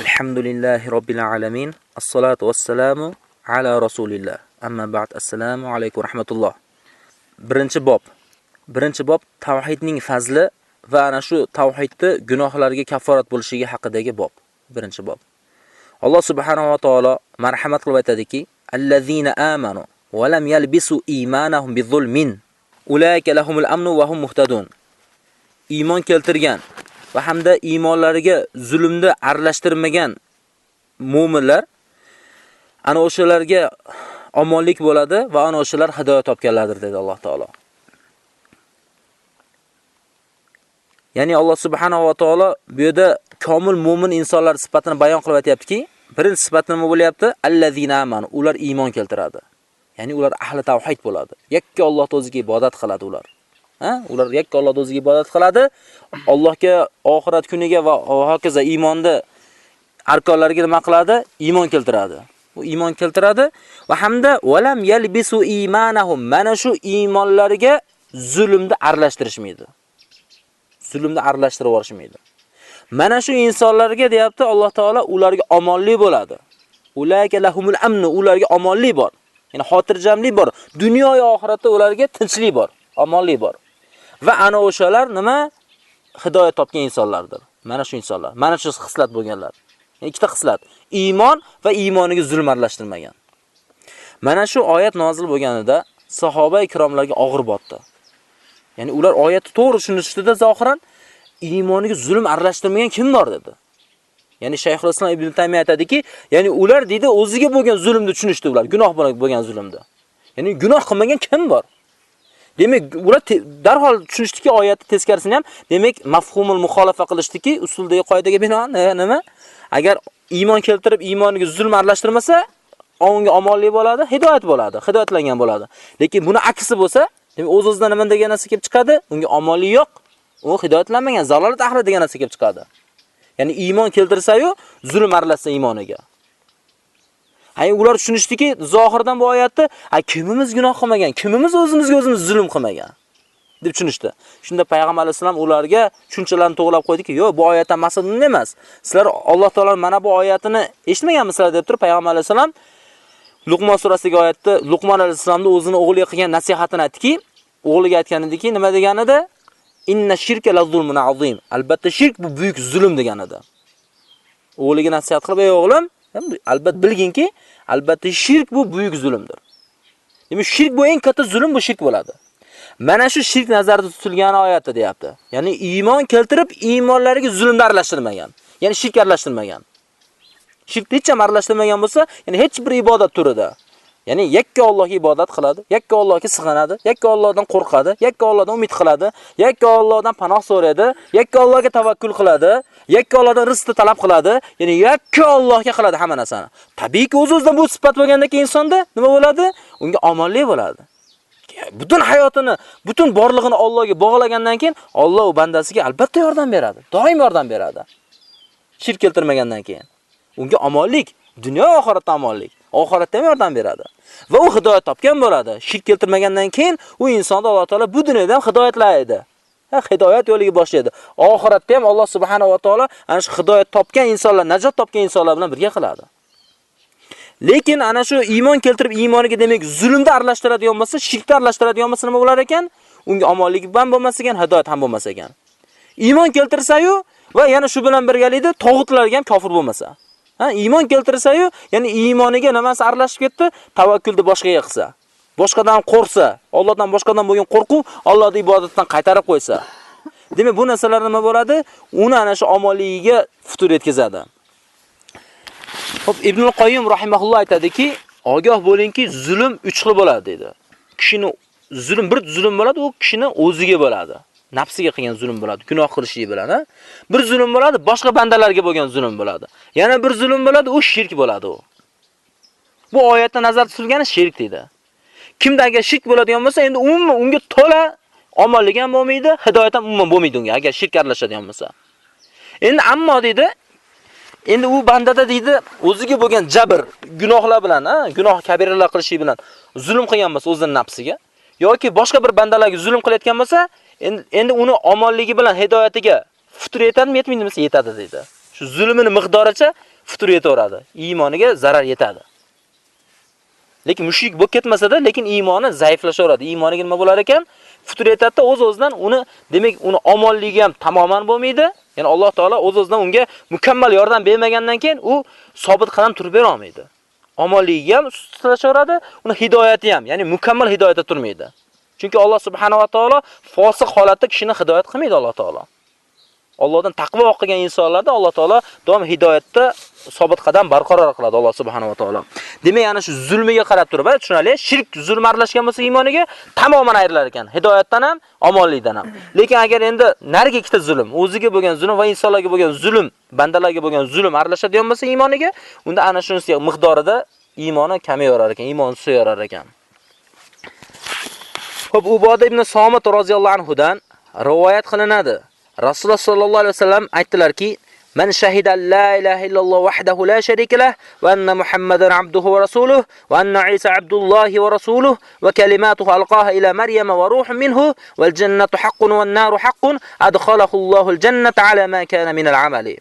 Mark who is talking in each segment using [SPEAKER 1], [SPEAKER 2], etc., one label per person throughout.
[SPEAKER 1] Alhamdulillahi Rabbil alamin. Assalatu vassalamu ala rasulillah. Amma ba'd. Assalamu alaykum rahmatulloh. Birinchi bob. Birinchi bob tavhidning fazli va ana shu tavhidni gunohlarga kafforat bo'lishiga haqidagi bob. Birinchi bob. Alloh subhanahu va taolo marhamat qilib aytadiki: "Allazina amanu va lam yalbisu imanahum bizulmin ulaika lahumul amnu va hum muhtadun." Iymon keltirgan va hamda iymonlariga zulmni aralashtirmagan mu'minlar ana o'shalarga omonlik bo'ladi va ana o'shalar hidoyat topganlardir dedi Alloh taolo. Ya'ni Alloh subhanahu va taolo bu yerda komil mu'min insonlar sifatini bayon qilib aytayaptiki, birinchi sifat nima bo'lyapti? Allazina amanu, ular iymon keltiradi. Ya'ni ular ahli tavhid bo'ladi. Yakka Alloh o'ziga ibodat qiladi ular. Ha? Ular yakka Allohga o'ziga ibodat qiladi. Allohga oxirat kuniga va hokazo iymonda arkonlariga nima qiladi? Iymon keltiradi. Bu iymon keltiradi va hamda valam yalbisu imanahum. Mana shu iymonlariga zulmni aralashtirishmaydi. Zulmni aralashtirib yuborishmaydi. Mana shu insonlarga deyapti Alloh taolo ularga omonlik bo'ladi. Ulayka lahumul amn, ularga omonlik bor. Ya'ni xotirjamlik bor. Dunyo va oxiratda ularga tinchlik bor, omonlik bor. Va ana o'shalar nima? Hidoyat topgan insonlardir. Mana shu insonlar, mana shu xislat bo'lganlar. Ikkita xislat: iymon va iymoniga zulm aralashtirmagan. Mana shu oyat nozil bo'lganida sahoba ikromlarga og'ir botdi. Ya'ni ular oyatni to'g'ri tushunishdi-da zohiran iymoniga zulm aralashtirmagan kim bor dedi. Ya'ni Shayxul Islom Ibn Taymiy aytadiki, ya'ni ular dedi o'ziga bo'lgan zulmni tushunishdi ular, gunoh bo'lgan zulmni. Ya'ni gunoh qilmagan kim bor? Demak, ular darhol tushunishdiki oyatni teskarisini ham, demak, mafhumul muxolafa qilishdiki, usuldagi qoidaga binoan e, nima? Agar iymon keltirib iymoniga zulm aralashtirmasa, unga omonlik bo'ladi, hidoyat bo'ladi, hidoyatlangan bo'ladi. Lekin buni aksi bo'lsa, demak, o'z-o'zidan nima degan narsa kelib chiqadi? Unga omonlik yo'q, u hidoyatlanmagan, zalolat ahli degan narsa kelib chiqadi. Ya'ni iymon keltirsa-yu, zulm aralashsa iymoniga. Hay ular tushunishdiki, zohirdan bu oyatni, ha kimimiz gunoh qilmagan, kimimiz o'zimizga o'zimiz zulm qilmagan deb tushunishdi. Shunda payg'ambar alayhisalom ularga tushunchalarni to'g'rilab qo'ydiki, "Yo'q, bu oyatdan maqsad nima emas. Sizlar Alloh taolo mana bu oyatini eshitmaganmisizlar?" deb turib payg'ambar alayhisalom Luqmon surasidagi oyatda Luqmon alayhisalomning o'zini o'g'liga qilgan nasihatini aytdiki, o'g'liga aytgan ediki, nima deganida? Inna shirka la zulmun azim. Albatta shirk bu buyuk zulm deganida. O'g'liga nasihat qilib, "Ey o'g'lim, albatta bilginki, albatta shirk bu buyuk zulmdir." Demak, shirk bu eng katta zulm bu shirk bo'ladi. Mana shu shirk nazarda tutilgan oyatda deyapti. Ya'ni iymon keltirib, iymonlariga zulmni aralashtirmagan. Ya'ni shirk aralashtirmagan. Shirk hech ham aralashtirmagan bo'lsa, ya'ni hech bir ibodat turida Ya'ni yakka Allohga ibodat qiladi, yakka Allohga sig'inadi, yakka Allohdan qo'rqadi, yakka Allohdan umid qiladi, yakka Allohdan panoh so'raydi, yakka Allohga tavakkul qiladi, yakka Allohdan rizqni talab qiladi, ya'ni yakka Allohga qiladi hamma narsani. Tabiiyki o'z-o'zidan bu sifat bo'lgandan keyin insonda nima bo'ladi? Unga omonlik bo'ladi. Butun hayotini, butun borlig'ini Allohga bog'lagandan keyin Alloh u bandasiga albatta yordam beradi, doim yordam beradi. Shirk keltirmagandan keyin. Unga omonlik, dunyo va oxiratda omonlik. Oxiratda ham yordam beradi. Va u hidoyat topgan bo'ladi. Shirk keltirmagandan keyin u insonni Alloh taolo bu dunyoda ham hidoyatlaydi. Ha, hidoyat yo'liga boshlaydi. Oxiratda ham Alloh subhanahu va taolo ana shu hidoyat topgan insonlar, najot topgan insonlar bilan birga qiladi. Lekin ana shu iymon keltirib iymoniga demak zulmda aralashtiradigan bo'lsa, shirkda aralashtiradigan bo'lsa nima bo'lar ekan? Unga omonlik ham bo'lmas ekan, hidoyat ham bo'lmas ekan. Iymon keltirsa-yu va yana shu bilan birgalikda tog'utlarga ham kofir bo'lmasa. Ha, iymon keltirsa-yu, ya'ni iymoniga nimasi aralashib ketdi? Tavakkulni boshqaga qilsa, boshqadan qo'rsa, Allohdan boshqadan bo'lgan qo'rquv Allohning ibodatdan qaytarib qo'ysa. Demak, bu narsalar nima bo'ladi? Uni ana shu omonligiga futur yetkazadi. Xo'p, Ibn Qoyyim rahimahulloh aytadiki, ogoh bo'lingki, zulm 3 xil bo'ladi dedi. Kishini zulm bir zulm bo'ladi, u kishini o'ziga bo'ladi. Nafsiga qilgan zulm bo'ladi, gunoh qilishligi bilan, ha? Bir zulm bo'ladi, boshqa bandalarga bo'lgan zulm bo'ladi. Yana bir zulm bo'ladi, u shirk bo'ladi u. Bu oyatda nazarda tutilgani shirk dedi. Kimda agar shirk bo'ladigan bo'lsa, endi umuman unga to'la omonlik ham bo'lmaydi, hidoyat ham umuman bo'lmaydi unga agar shirk aralashadigan bo'lsa. Endi ammo dedi, endi u bandada dedi, o'ziga bo'lgan jabr, gunohlar bilan, ha, gunoh kabiralar qilishi bilan zulm qilgan bo'lsa o'zining nafsiga yoki boshqa bir bandalarga zulm qilayotgan bo'lsa, endi endi uni omonligi bilan hidoyatiga futur yetadimi, yetmaydimi? Yetadi dedi. shu zulmini miqdoricha futur yetaveradi. Iymoniga zarar yetadi. Lekin mushrik bo'lib ketmasa-da, lekin iymoni zaiflashaveradi. Iymoniga nima bo'lar ekan? Futur yetadi, o'z-o'zidan uni, demak, uni omonligi ham tamoman bo'lmaydi. Ya'ni Alloh taolo o'z-o'zidan unga mukammal yordam bermagandan keyin u sobit qadam turib bera olmaydi. Omonligi ham sustashaveradi, uni hidoyati ham, ya'ni mukammal hidoyatda turmaydi. Chunki Alloh subhanahu va taolo fosiq holatda kishini hidoyat qilmaydi Alloh taolo. Allohdan taqvo qilgan insonlarda Alloh taolo doim hidoyatda sobit qadam barqaror qiladi Alloh subhanahu va taolo. Demak, ana shu zulmiga qarab turib, tushunali, shirk zulm aralashgan bo'lsa iymoniga tamoman ayrilar ekan, hidoyatdan ham, omonlikdan ham. Lekin agar endi nariga ikkita zulm, o'ziga bo'lgan zulm va insonlarga bo'lgan zulm, bandalarga bo'lgan zulm aralashadigan bo'lsa iymoniga, unda ana shunisi miqdorida iymoni kamayar ekan, iymoni suyarar ekan. Xo'p, Uboda ibn Somit roziyallohu anhu dan rivoyat qilinadi. Rasululloh sallallohu alayhi vasallam aytdilarki: "Man shahida la ilaha illalloh wahdahu la sharika lah va anna Muhammadan abduhu va rasuluhu va anna Isa abdullohi va rasuluhu va kalimatuhu alqaha ila Maryam va ruhun minhu wal jannatu haqqun wan naru haqqun adkhalahu Allohu al jannata ala ma kana min al amali."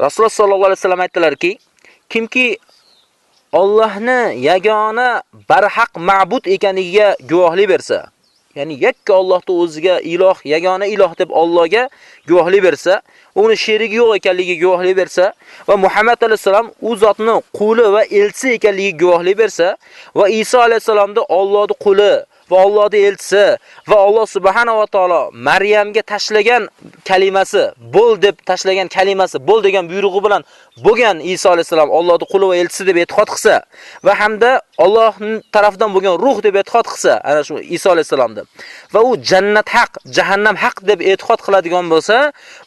[SPEAKER 1] Rasululloh sallallohu alayhi vasallam aytdilarki, kimki Allohni yagona barhaq ma'bud ekanligiga guvohlik bersa, ya'ni yakka Allohni o'ziga iloh, yagona iloh deb Allohga guvohlik bersa, uni sherigi yo'q ekanligiga guvohlik bersa va Muhammad alayhisalom u zotning quli va elchisi ekanligiga guvohlik bersa va Iso alayhisalomni Allohning quli va Allohning elchisi va Alloh subhanahu va taolo Maryamga tashlagan kalimasi, bo'l deb tashlagan kalimasi, bo'l degan buyrug'i bilan bo'lgan Iso alayhisalom Allohning quli va elchisi deb e'tiqod qilsa va hamda Allohning tarafidan bo'lgan ruh deb e'tiqod qilsa, ana shu Iso alayhisalomni va u jannat haq, jahannam haq deb e'tiqod qiladigan bo'lsa,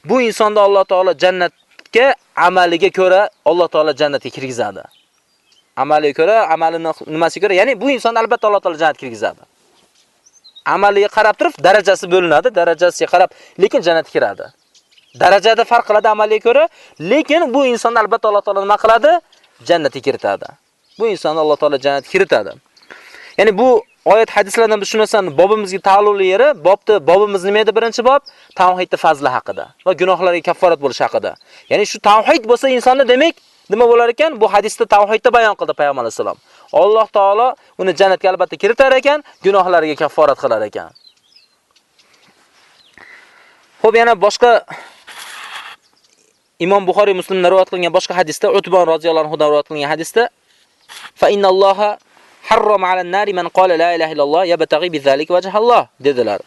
[SPEAKER 1] bu insonda Alloh taolo jannatga amaliga ko'ra Alloh taolo jannatga kirgizadi. Amaliga ko'ra, amalini nimasiga ko'ra, ya'ni bu inson albatta Alloh taolo jannatga kirgizadi. Amaliga qarab turib darajasi bo'linadi, darajasiga qarab, lekin jannatga kiradi. Darajada farq qiladi amaliga ko'ra, lekin bu insonni albatta Alloh taolo nima qiladi? Jannatga kiritadi. Bu insonni Alloh taolo jannatga kiritadi. Ya'ni bu oyat hadislardan biz shunasan bobimizga ta'alluqli yeri, bobda bobimiz nima edi birinchi bob? Tavhidning fazli haqida va gunohlarga kafforat bo'lish haqida. Ya'ni shu tavhid bo'lsa insonni demak nima bo'lar ekan? Bu hadisda tavhidni bayon qildi payg'ambar sollallohu alayhi vasallam. Alloh taolo uni jannatga albatta kiritar ekan, gunohlariga kafforat qilar ekan. Xo'p, yana boshqa Imom Buxoriy Muslim rivoyat qilgan boshqa hadisda Utbon roziyallohu anhu rivoyat qilingan hadisda fa innalloha harrama 'alan nari man qala la ilaha illalloh yabtaghi bizalik vajhalloh dedilar.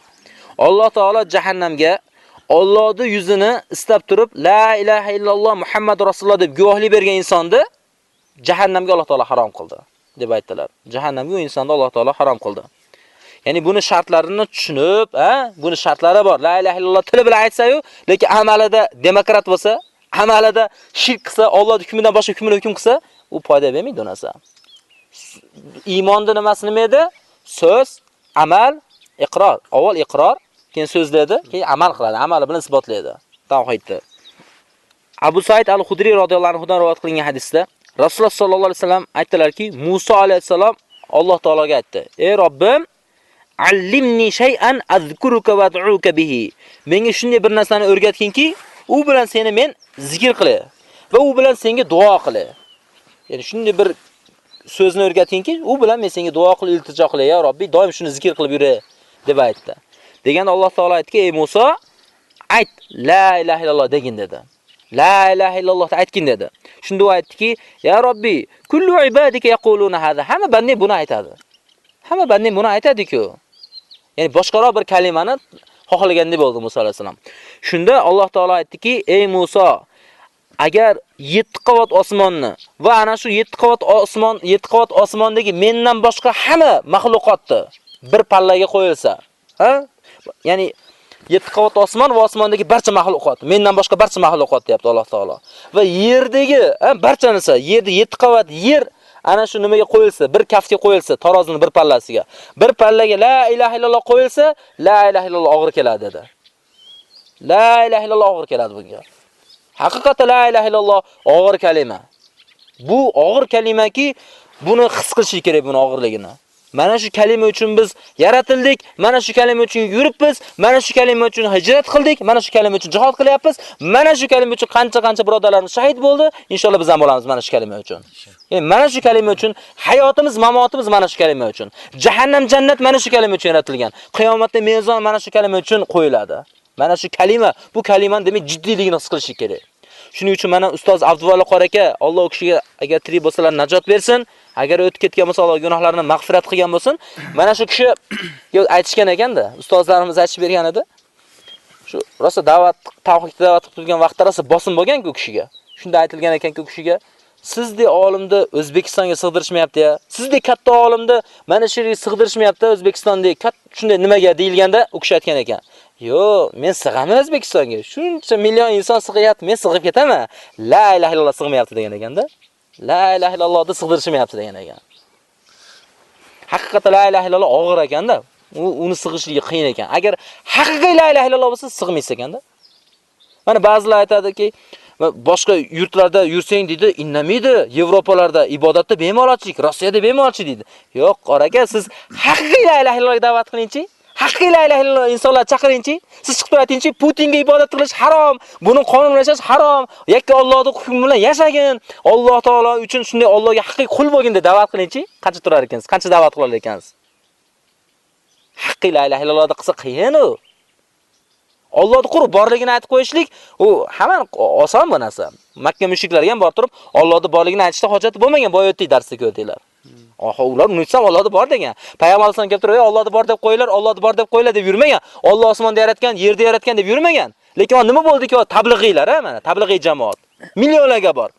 [SPEAKER 1] Alloh taolo jahannamga Allohning yuzini istab turib la ilaha illalloh Muhammad rasululloh deb guvohlik bergan insonni jahannamga Alloh taolo harom qildi. Deb aytdilar. Jahannamga u insonni Alloh taolo harom qildi. Ya'ni buni shartlarini tushunib, ha, buni shartlari bor. La ilaha illalloh tili bilan aytsa-yu, lekin amalida demokrat bo'lsa, amalida shirk qilsa, Alloh hukmidan boshqa hukmni hukm qilsa, u foyda bermaydi narsa. Iymonda nimasi nima edi? So'z, amal, iqror. Avval iqror, keyin so'zlaydi, keyin amal qiladi, amali bilan isbotlaydi tavhidni. Abu Said al-Hudri radhiyallohu anhu dan rivoyat qilingan hadisda Rasululloh sallallohu alayhi vasallam aytdilarki, Musa alayhisalom Alloh taologa aytdi: "Ey Robbim, allimni shay'an azkuruka va ad'uka bihi." Menga shunday bir narsani o'rgatginki, u bilan seni men zikr qilay va u bilan senga duo qilay. Ya'ni shunday bir so'zni o'rgatginki, u bilan men senga duo qilib iltijo qilay, ya Robbi, doim shuni zikr qilib yuray deb aytdi. Deganda Alloh taolo aytdiki, "Ey Musa, ayt la ilaha illalloh degin" dedi. La ilaha illalloh aytgin dedi. Shunda u aytdiki, "Ya Robbi, kullu ibadika yaquluna hada." Hamma bandi buni aytadi. Hamma bandi buni aytadi-ku. Ya'ni boshqaroq bir kalimani xohlagandek bo'ldi Musa alayhisalom. Shunda Alloh taolo aytdiki, "Ey Musa, agar 7 qavat osmonni va ana shu 7 qavat osmon, 7 qavat osmondagi mendan boshqa hamma maxluqotni bir pallaga qo'yilsa, ha? Ya'ni 7 qavat osmon va osmondagi barcha mahluqot, mendan boshqa barcha mahluqot deyapti Alloh taolo. Va yerdagi, barcha narsa, yerda 7 qavat yer ana shu nimaga qo'yilsa, bir kaftga qo'yilsa, tarozining bir pallasiga, bir pallaga la ilaha illalloh qo'yilsa, la ilaha illalloh og'ir keladi dedi. La ilaha illalloh og'ir keladi bunga. Haqiqatan la ilaha illalloh og'ir kalima. Bu og'ir kalimaki, buni his qilish kerak buni og'irligini. Mana shu kalima uchun biz yaratildik, mana shu kalima uchun yuribmiz, mana shu kalima uchun hijrat qildik, mana shu kalima uchun jihad qilyapmiz, mana shu kalima uchun qancha-qancha birodarlarimiz shahid bo'ldi, inshaalloh biz ham bo'lamiz mana shu kalima uchun. Ya'ni mana shu kalima uchun hayotimiz, mamotimiz mana shu kalima uchun. Jahannam, jannat mana shu kalima uchun yaratilgan. Qiyomatda mezon mana shu kalima uchun qo'yiladi. Mana shu kalima, bu kalimani demak jiddiyligini his qilish kerak. Shuning uchun mana ustoz Abduvalla qor aka, Alloh u kishiga agar tirik bo'lsalar najot bersin. Agar o'tib ketgan bo'lsa, Alloh gunohlarini mag'firat qilgan bo'lsin. Mana shu kishi aytishgan ekanda, ustozlarimiz aytib bergan edi. Shu rosa da'vat, tavhidga da'vat qilib turgan vaqtda rosa bosim bo'lgan-ku kishiga. Shunda aytilgan ekan-ku kishiga, sizdek olimni O'zbekistonga sig'dirishmayapti-ya. Sizdek katta olimni mana shu yerga sig'dirishmayapti O'zbekistondek. Shunday nimaga deyilganda u kishi aytgan ekan. Yo, men sig'aman O'zbekistonga. Shuncha million inson sig'yapti, men sig'ib ketaman. La ilaha illalloh sig'mayapti degan ekanda. La ilaha illallohni sig'dirishmayapti degan ekan. Haqiqatan la ilaha illalloh og'ir ekanda. U uni sig'ishligi qiyin ekan. Agar haqiqiy la ilaha illalloh bo'lsa sig'maysiz ekanda. Mana ba'zilar aytadiki, boshqa yurtlarda yursang deydi, innamaydi. Yevropalarda ibodatda bemalolchilik, Rossiyada bemalolchilik deydi. Yo'q, qora aka, siz haqiqiy la ilaha illallohga da'vat qilingchi. Haqqi la ilaha illalloh insonlar chaqiringchi. Siz chiqib turaytingchi, Putinga ibodat qilish harom, buni qonun yashash harom. Yakka Allohning hukmi bilan yashagin. Alloh taolo uchun shunday Allohga haqiqiy qul bo'lgin deb da'vat qilingchi. Qancha turar ekansiz? Qancha da'vat qilar ekansiz? Haqqi la ilaha illallohni qilsa qiyin u. Allohni qurib borligini aytib qo'yishlik u hamma oson bu narsa. Makka mushriklarga ham borib turib, Allohning borligini aytishda hojati bo'lmagan boyotdik darsda ko'rdinglar. Oha, ular unutsam Allohni bor degan. Payg'ambar sollallohu kelib turib, Allohni bor deb qo'yinglar, Allohni bor deb qo'yinglar deb yurmagan. Alloh osmonda yaratgan, yerda yaratgan deb yurmagan. Lekin nima bo'ldiki, tablig'iylar, mana, tablig'iy jamoat. Millionlarga bor.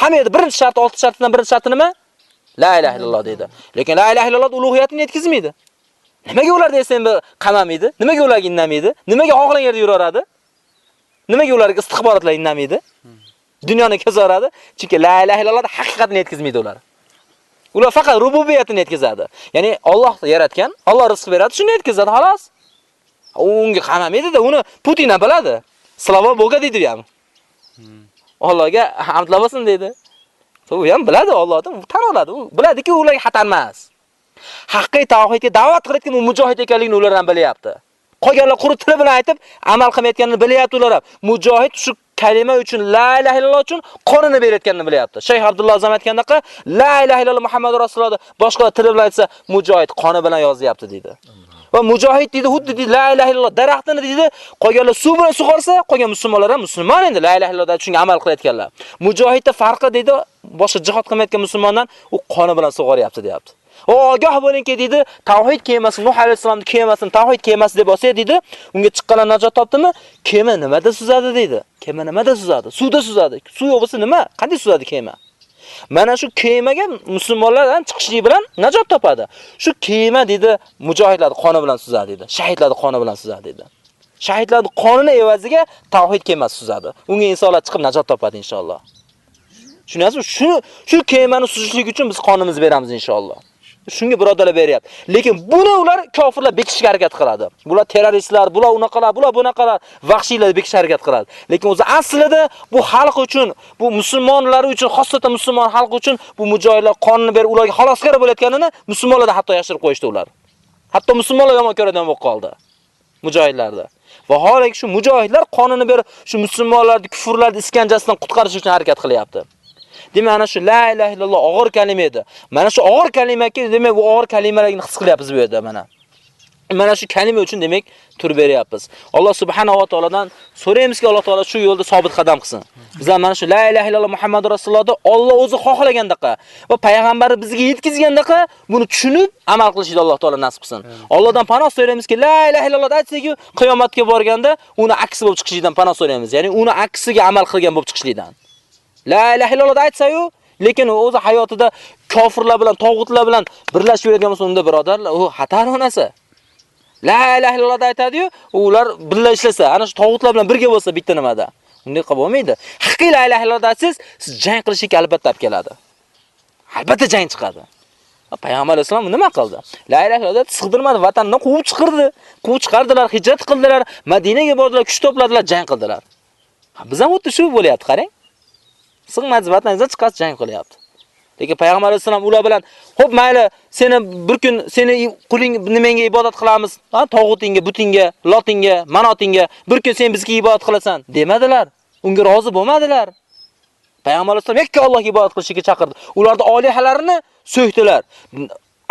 [SPEAKER 1] Hamma yerda birinchi shart, olti shartdan birinchi sharti nima? La ilaha illalloh deydi. Lekin la ilaha illalloh ulug'iyatini yetkazmaydi. Nimaga ular desam qamamaydi? Nimaga ularga indamaydi? Nimaga xohlagan yerda yuraveradi? Nimaga ularga istixborotlar indamaydi? Dunyoni kezoradi? Chunki la ilaha illalloh haqiqatni yetkazmaydi ular. Ular faqat rububiyatini yetkazadi. Ya'ni Alloh yaratgan, Alloh rizq beradi, shuni yetkazadi, xolos. Unga qamamaydi-da, uni Putin ham biladi. Slavo Boga deydi ham. Allohga hamdlar bo'lsin deydi. U ham biladi Allohdan, tan oladi. U biladiki, ularga xatar emas. Haqiqiy tavhidga da'vat qilayotgan u mujohid ekanligini ular ham bilyapti. Qolganlar qurib tili bilan aytib, amal qilmayotganini bilyapti ular ham. Mujohid shu kalima uchun la ilaha illalloh uchun qonini berayotganini bilyapti. Shayx Abdulloh Azam aytgandaqa la ilaha illalloh Muhammad rasululloh boshqa tili bilan aytsa mujohid qoni bilan yozyapti dedi. Va mujohid dedi, xuddi dedi la ilaha illalloh daraxtini dedi, qolganlar suv bilan sug'orsa, qolgan musulmonlar ham musulmon endi la ilaha illalloh shunga amal qilayotganlar. Mujohidda farqi dedi, boshqa jihad qilmayotgan musulmondan u qoni bilan sug'oryapti, deyapti. Va ogoh bo'lingki dedi, tavhid kemasi Nuh alayhisolamning kemasini tavhid kemasi deb olsa dedi, unga chiqqanlar najot topdimi? Kema nimada suzadi dedi. Kema nimada suzadi? Suvda suzadi. Suv yo'q bo'lsa nima? Qanday suzadi kema? Mana shu kemaga musulmonlardan chiqishlik bilan najot topadi. Shu kema dedi, mujohidlar qoni bilan suzadi dedi. Shahidlar qoni bilan suzadi dedi. Shahidlar qonini evaziga tavhid kemasi suzadi. Unga insonlar chiqib najot topadi inshaalloh. Tushunasizmi? Shu shu kemani suzishlik uchun biz qonimizni beramiz inshaalloh. Shunga birodalar beryapti. Lekin buni ular kofirlar bekishga harakat qiladi. Bular terroristlar, bular unaqalar, bular bunaqalar, vahshiylar bekishga harakat qiladi. Lekin o'zi aslida bu xalq uchun, bu musulmonlar uchun, xosatan musulmon xalq uchun bu mujohidlar qonni berib ularga xaloskor bo'layotganini musulmonlar hatto yashirib qo'yishdi ular. Hatto musulmonlar yomon ko'radigan bo'lib qoldi. Mujohidlarda. Vaholanki shu mujohidlar qonini berib shu musulmonlarni kufrlarni iskanjasidan qutqarish uchun harakat qilyapti. Demak, ana shu la ilaha illalloh og'ir kalima edi. Mana shu og'ir kalimaki, demak, bu og'ir kalimalarni his qilyapmiz bu yerda mana. Mana shu kalima uchun demak tur beryapmiz. Alloh subhanahu va taoladan so'raymizki, Alloh taolo shu yo'lda sobit qadam qilsin. Bizlar mana shu la ilaha illalloh Muhammad rasulullohni Alloh o'zi xohlagandaqa va payg'ambari bizga yetkazgandaqa buni tushunib amal qilishni Alloh taolo nasib qilsin. Allohdan panoh so'raymizki, la ilaha illalloh aytsak-ku, qiyomatga borganda uni aksi bo'lib chiqishidan panoh so'raymiz. Ya'ni uni aksiga amal qilgan bo'lib chiqishlikdan. La ilaha illalloh aytsa-yu, lekin u o'zi hayotida kofirlar bilan, tog'utlar bilan birlashib yuradigan bo'lsa, unda birodarlar, u xatar onasi. La ilaha illalloh aytadi-yu, ular birga ishlasa, ana shu tog'utlar bilan birga bo'lsa bitta nimada. Unday qilib bo'lmaydi. Haqiqiy la ilaha illalloh aytsangiz, siz jang qilishga albatta olib keladi. Albatta jang chiqadi. Payg'ambar alayhisalom nima qildi? La ilaha illalloh sig'dirmadi, vatandan quvib chiqirdi. Quvib chiqardilar, hijrat qildilar, Madinaga bordilar, kuch to'pladilar, jang qildilar. Biz ham xuddi shu bo'lyapti, qarang. Sig'madi vataningizdan chiqasi jang qilyapti. Lekin payg'ambar alayhisalom ular bilan, "Xo'p, mayli, seni bir kun seni quling nimangga ibodat qilamiz? Ha, tog'utinga, butingga, lotingga, manotinga, bir kun sen bizga ibodat qilasan" demadilar. Unga rozi bo'lmadilar. Payg'ambar alayhisalom yakka Allohga ibodat qilishga chaqirdi. Ularda olihalarini so'kdilar.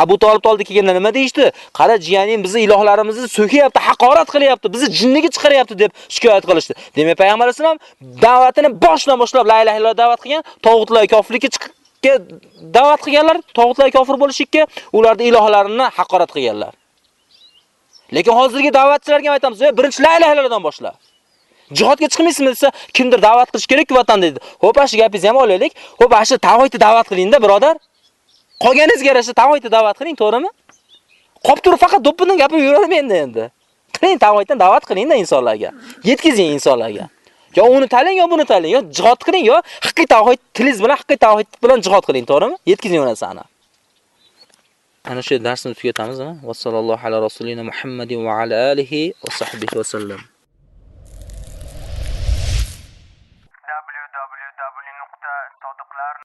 [SPEAKER 1] Abu Talib oldi kelganda nima deydi? Qara jiyaning bizni ilohlarimizni so'kayapti, haqorat qilyapti, bizni jinniga chiqaryapti deb shikoyat qilishdi. Demak, payg'ambar alayhisalom da'vatini boshdan boshlab la ilaha illalloh da'vat qilgan, tog'utlar kofirlikka chiqib da'vat qilganlar, tog'utlar kofir bo'lishikka, ularning ilohlarini haqorat qilganlar. Lekin hozirgi da'vatchilarga aytamiz, birinchi la ilaha illallohdan boshla. Jihodga chiqmaysizmi desa, kimdir da'vat qilish kerak-ku vatan dedi. Xo'p, shu gapingizni ham olaylik. Xo'p, shu tavhidni da'vat qiling-da, birodar. Qolganingizga yarasha tavhidni da'vat qiling, to'g'rimi? Qolib turib faqat do'ppindan gapirib yuravermaydi endi. Qiling tavoydan da'vat qiling-da insonlarga. Yetkazing insonlarga. Yo uni taling, yo buni taling, yo jihod qiling, yo haqiqiy tavhid tilingiz bilan haqiqiy tavhid bilan jihod qiling, to'g'rimi? Yetkazing uni sana. Ana shu darsni tugatamizmi? Va sallallohu ala rasulina Muhammadin va ala alihi va sahbihi va sallam.